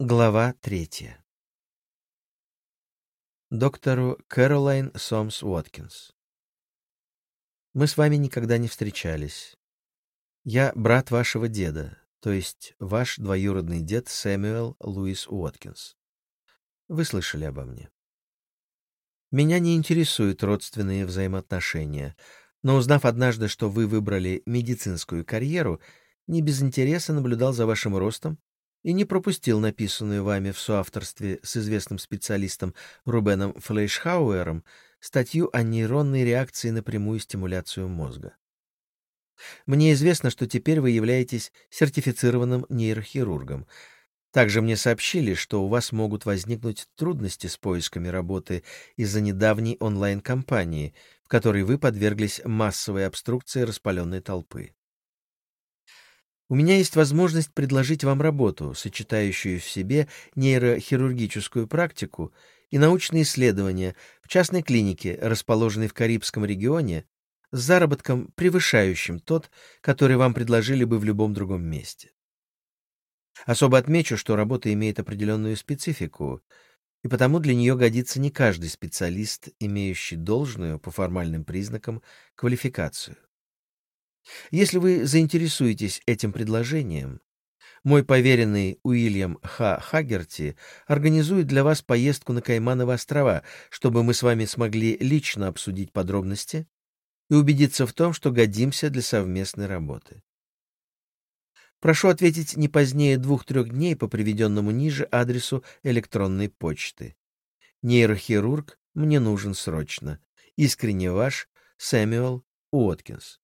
Глава третья. Доктору Кэролайн Сомс Уоткинс. Мы с вами никогда не встречались. Я брат вашего деда, то есть ваш двоюродный дед Сэмюэл Луис Уоткинс. Вы слышали обо мне. Меня не интересуют родственные взаимоотношения, но узнав однажды, что вы выбрали медицинскую карьеру, не без интереса наблюдал за вашим ростом и не пропустил написанную вами в соавторстве с известным специалистом Рубеном Флейшхауэром статью о нейронной реакции на прямую стимуляцию мозга. Мне известно, что теперь вы являетесь сертифицированным нейрохирургом. Также мне сообщили, что у вас могут возникнуть трудности с поисками работы из-за недавней онлайн-кампании, в которой вы подверглись массовой обструкции распаленной толпы. У меня есть возможность предложить вам работу, сочетающую в себе нейрохирургическую практику и научные исследования в частной клинике, расположенной в Карибском регионе, с заработком, превышающим тот, который вам предложили бы в любом другом месте. Особо отмечу, что работа имеет определенную специфику, и потому для нее годится не каждый специалист, имеющий должную, по формальным признакам, квалификацию. Если вы заинтересуетесь этим предложением, мой поверенный Уильям Х. Хагерти организует для вас поездку на Каймановы острова, чтобы мы с вами смогли лично обсудить подробности и убедиться в том, что годимся для совместной работы. Прошу ответить не позднее двух-трех дней по приведенному ниже адресу электронной почты. Нейрохирург мне нужен срочно. Искренне ваш Сэмюэл Уоткинс.